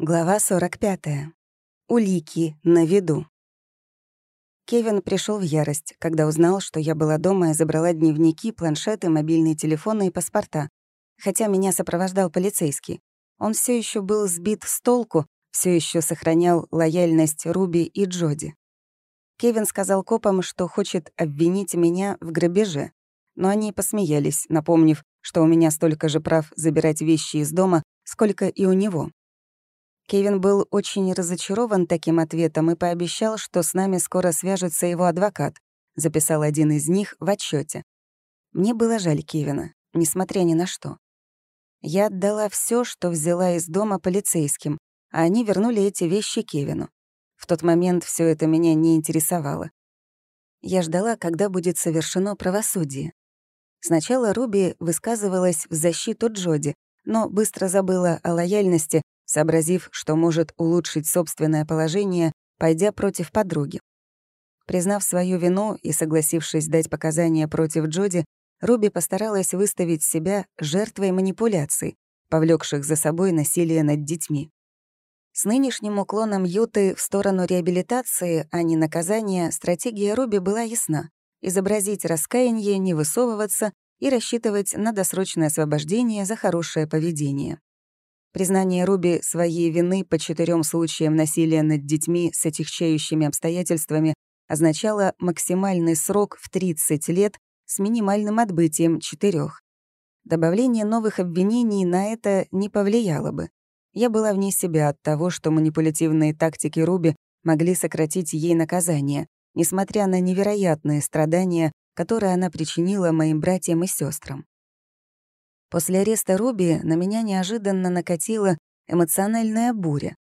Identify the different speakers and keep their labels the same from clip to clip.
Speaker 1: Глава 45. Улики на виду. Кевин пришел в ярость, когда узнал, что я была дома и забрала дневники, планшеты, мобильные телефоны и паспорта. Хотя меня сопровождал полицейский. Он все еще был сбит с толку, все еще сохранял лояльность Руби и Джоди. Кевин сказал копам, что хочет обвинить меня в грабеже, но они посмеялись, напомнив, что у меня столько же прав забирать вещи из дома, сколько и у него. Кевин был очень разочарован таким ответом и пообещал, что с нами скоро свяжется его адвокат, записал один из них в отчете. Мне было жаль Кевина, несмотря ни на что. Я отдала все, что взяла из дома полицейским, а они вернули эти вещи Кевину. В тот момент все это меня не интересовало. Я ждала, когда будет совершено правосудие. Сначала Руби высказывалась в защиту Джоди, но быстро забыла о лояльности сообразив, что может улучшить собственное положение, пойдя против подруги. Признав свою вину и согласившись дать показания против Джоди, Руби постаралась выставить себя жертвой манипуляций, повлекших за собой насилие над детьми. С нынешним уклоном Юты в сторону реабилитации, а не наказания, стратегия Руби была ясна — изобразить раскаяние, не высовываться и рассчитывать на досрочное освобождение за хорошее поведение. Признание Руби своей вины по четырем случаям насилия над детьми с отягчающими обстоятельствами означало максимальный срок в 30 лет с минимальным отбытием четырех. Добавление новых обвинений на это не повлияло бы. Я была вне себя от того, что манипулятивные тактики Руби могли сократить ей наказание, несмотря на невероятные страдания, которые она причинила моим братьям и сестрам. После ареста Руби на меня неожиданно накатила эмоциональная буря.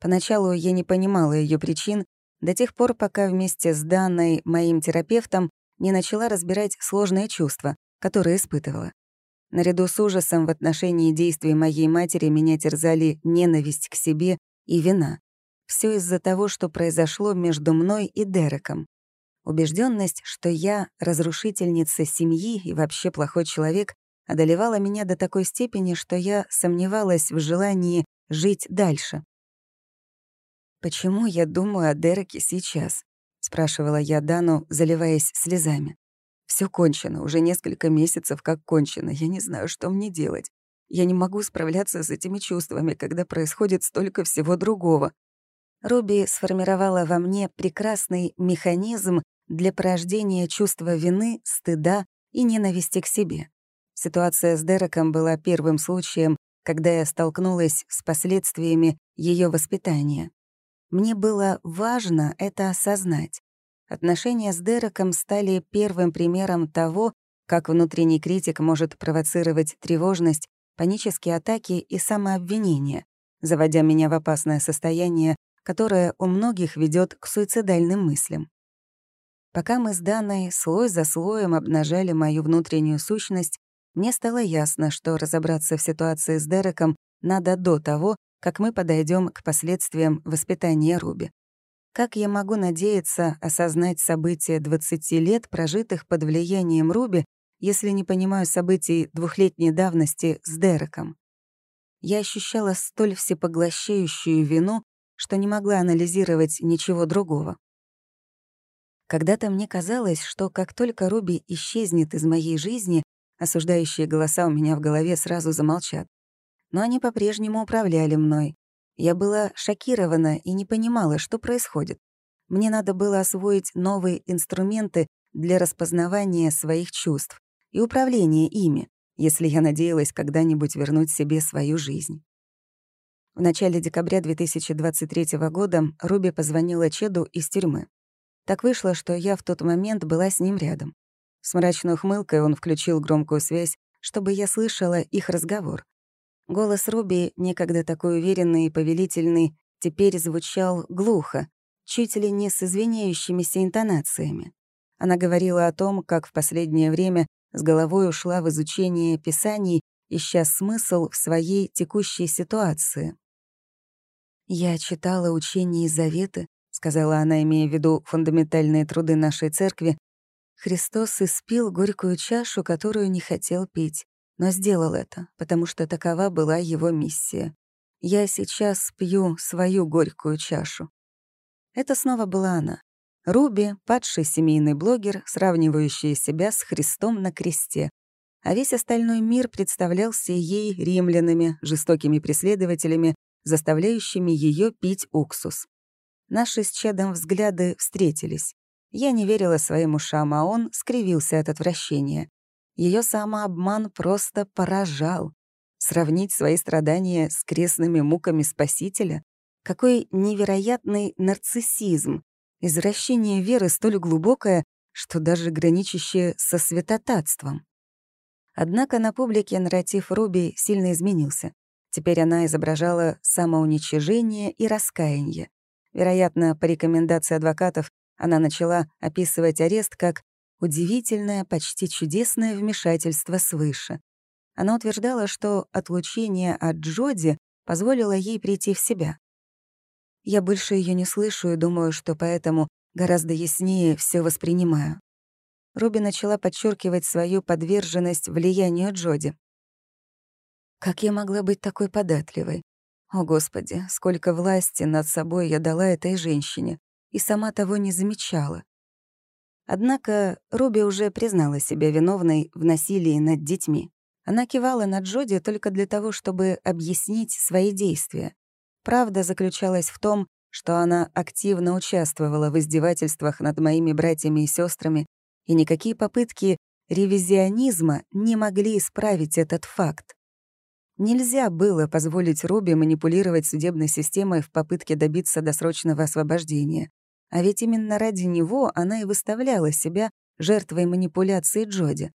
Speaker 1: Поначалу я не понимала ее причин, до тех пор, пока вместе с Данной, моим терапевтом, не начала разбирать сложные чувства, которые испытывала. Наряду с ужасом в отношении действий моей матери меня терзали ненависть к себе и вина. Все из-за того, что произошло между мной и Дереком. Убежденность, что я разрушительница семьи и вообще плохой человек, одолевала меня до такой степени, что я сомневалась в желании жить дальше. «Почему я думаю о Дереке сейчас?» — спрашивала я Дану, заливаясь слезами. Все кончено, уже несколько месяцев как кончено. Я не знаю, что мне делать. Я не могу справляться с этими чувствами, когда происходит столько всего другого. Руби сформировала во мне прекрасный механизм для порождения чувства вины, стыда и ненависти к себе. Ситуация с Дереком была первым случаем, когда я столкнулась с последствиями ее воспитания. Мне было важно это осознать. Отношения с Дереком стали первым примером того, как внутренний критик может провоцировать тревожность, панические атаки и самообвинение, заводя меня в опасное состояние, которое у многих ведет к суицидальным мыслям. Пока мы с Даной слой за слоем обнажали мою внутреннюю сущность, мне стало ясно, что разобраться в ситуации с Дереком надо до того, как мы подойдем к последствиям воспитания Руби. Как я могу надеяться осознать события 20 лет, прожитых под влиянием Руби, если не понимаю событий двухлетней давности с Дереком? Я ощущала столь всепоглощающую вину, что не могла анализировать ничего другого. Когда-то мне казалось, что как только Руби исчезнет из моей жизни, Осуждающие голоса у меня в голове сразу замолчат. Но они по-прежнему управляли мной. Я была шокирована и не понимала, что происходит. Мне надо было освоить новые инструменты для распознавания своих чувств и управления ими, если я надеялась когда-нибудь вернуть себе свою жизнь. В начале декабря 2023 года Руби позвонила Чеду из тюрьмы. Так вышло, что я в тот момент была с ним рядом. С мрачной ухмылкой он включил громкую связь, чтобы я слышала их разговор. Голос Руби, некогда такой уверенный и повелительный, теперь звучал глухо, чуть ли не с извиняющимися интонациями. Она говорила о том, как в последнее время с головой ушла в изучение писаний, ища смысл в своей текущей ситуации. «Я читала учения Заветы», — сказала она, имея в виду фундаментальные труды нашей церкви, Христос испил горькую чашу, которую не хотел пить, но сделал это, потому что такова была его миссия. Я сейчас пью свою горькую чашу. Это снова была она. Руби, падший семейный блогер, сравнивающий себя с Христом на кресте, а весь остальной мир представлялся ей римлянами, жестокими преследователями, заставляющими ее пить уксус. Наши с Чедом взгляды встретились. Я не верила своим ушам, а он скривился от отвращения. Ее самообман просто поражал. Сравнить свои страдания с крестными муками Спасителя? Какой невероятный нарциссизм, извращение веры столь глубокое, что даже граничащее со святотатством. Однако на публике нарратив Руби сильно изменился. Теперь она изображала самоуничижение и раскаяние. Вероятно, по рекомендации адвокатов она начала описывать арест как удивительное, почти чудесное вмешательство свыше. Она утверждала, что отлучение от Джоди позволило ей прийти в себя. Я больше ее не слышу и думаю, что поэтому гораздо яснее все воспринимаю. Руби начала подчеркивать свою подверженность влиянию Джоди. Как я могла быть такой податливой? О, Господи, сколько власти над собой я дала этой женщине, и сама того не замечала. Однако Руби уже признала себя виновной в насилии над детьми. Она кивала на Джоди только для того, чтобы объяснить свои действия. Правда заключалась в том, что она активно участвовала в издевательствах над моими братьями и сестрами, и никакие попытки ревизионизма не могли исправить этот факт. Нельзя было позволить Руби манипулировать судебной системой в попытке добиться досрочного освобождения. А ведь именно ради него она и выставляла себя жертвой манипуляции Джоди.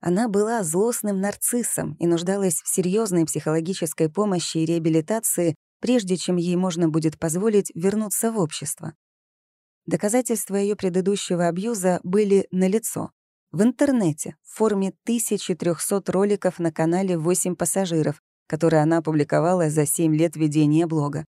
Speaker 1: Она была злостным нарциссом и нуждалась в серьезной психологической помощи и реабилитации, прежде чем ей можно будет позволить вернуться в общество. Доказательства ее предыдущего абьюза были налицо. В интернете, в форме 1300 роликов на канале «8 пассажиров», которые она опубликовала за 7 лет ведения блога.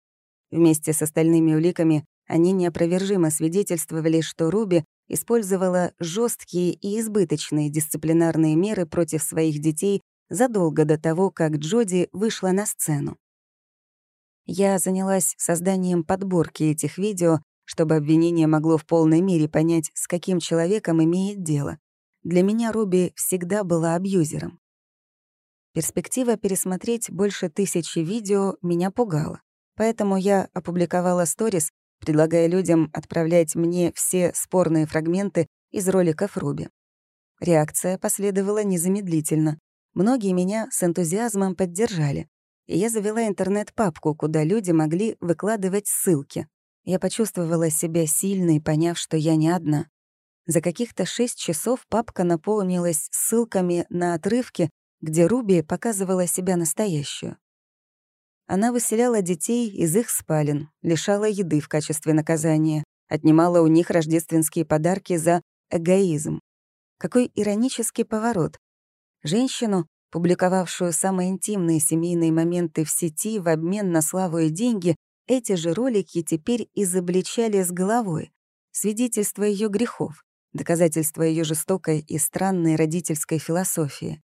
Speaker 1: Вместе с остальными уликами они неопровержимо свидетельствовали, что Руби использовала жесткие и избыточные дисциплинарные меры против своих детей задолго до того, как Джоди вышла на сцену. Я занялась созданием подборки этих видео, чтобы обвинение могло в полной мере понять, с каким человеком имеет дело. Для меня Руби всегда была абьюзером. Перспектива пересмотреть больше тысячи видео меня пугала. Поэтому я опубликовала сторис, предлагая людям отправлять мне все спорные фрагменты из роликов Руби. Реакция последовала незамедлительно. Многие меня с энтузиазмом поддержали. И я завела интернет-папку, куда люди могли выкладывать ссылки. Я почувствовала себя сильной, поняв, что я не одна. За каких-то шесть часов папка наполнилась ссылками на отрывки, где Руби показывала себя настоящую. Она выселяла детей из их спален, лишала еды в качестве наказания, отнимала у них рождественские подарки за эгоизм. Какой иронический поворот. Женщину, публиковавшую самые интимные семейные моменты в сети в обмен на славу и деньги, эти же ролики теперь изобличали с головой. Свидетельство ее грехов, доказательство ее жестокой и странной родительской философии.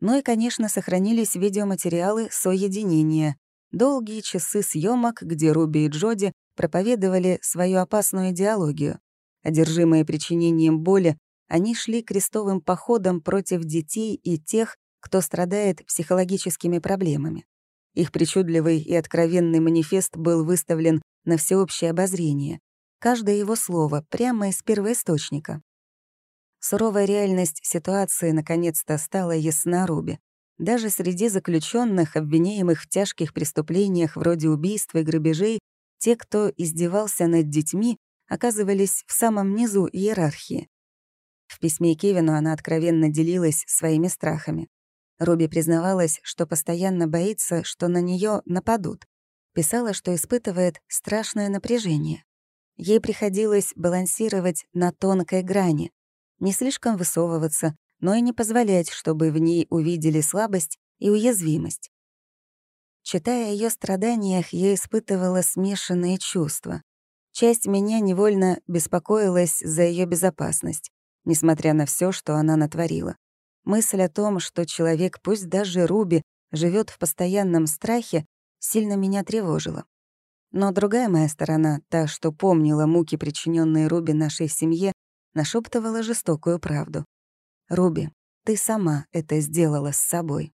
Speaker 1: Ну и, конечно, сохранились видеоматериалы соединения, долгие часы съемок, где Руби и Джоди проповедовали свою опасную идеологию. Одержимые причинением боли, они шли крестовым походом против детей и тех, кто страдает психологическими проблемами. Их причудливый и откровенный манифест был выставлен на всеобщее обозрение. Каждое его слово прямо из первоисточника. Суровая реальность ситуации наконец-то стала ясна Руби. Даже среди заключенных, обвиняемых в тяжких преступлениях вроде убийства и грабежей, те, кто издевался над детьми, оказывались в самом низу иерархии. В письме Кевину она откровенно делилась своими страхами. Руби признавалась, что постоянно боится, что на нее нападут. Писала, что испытывает страшное напряжение. Ей приходилось балансировать на тонкой грани, не слишком высовываться, но и не позволять, чтобы в ней увидели слабость и уязвимость. Читая о ее страданиях, я испытывала смешанные чувства. Часть меня невольно беспокоилась за ее безопасность, несмотря на все, что она натворила. Мысль о том, что человек, пусть даже Руби, живет в постоянном страхе, сильно меня тревожило. Но другая моя сторона, та, что помнила муки, причиненные Руби нашей семье, нашептывала жестокую правду. «Руби, ты сама это сделала с собой».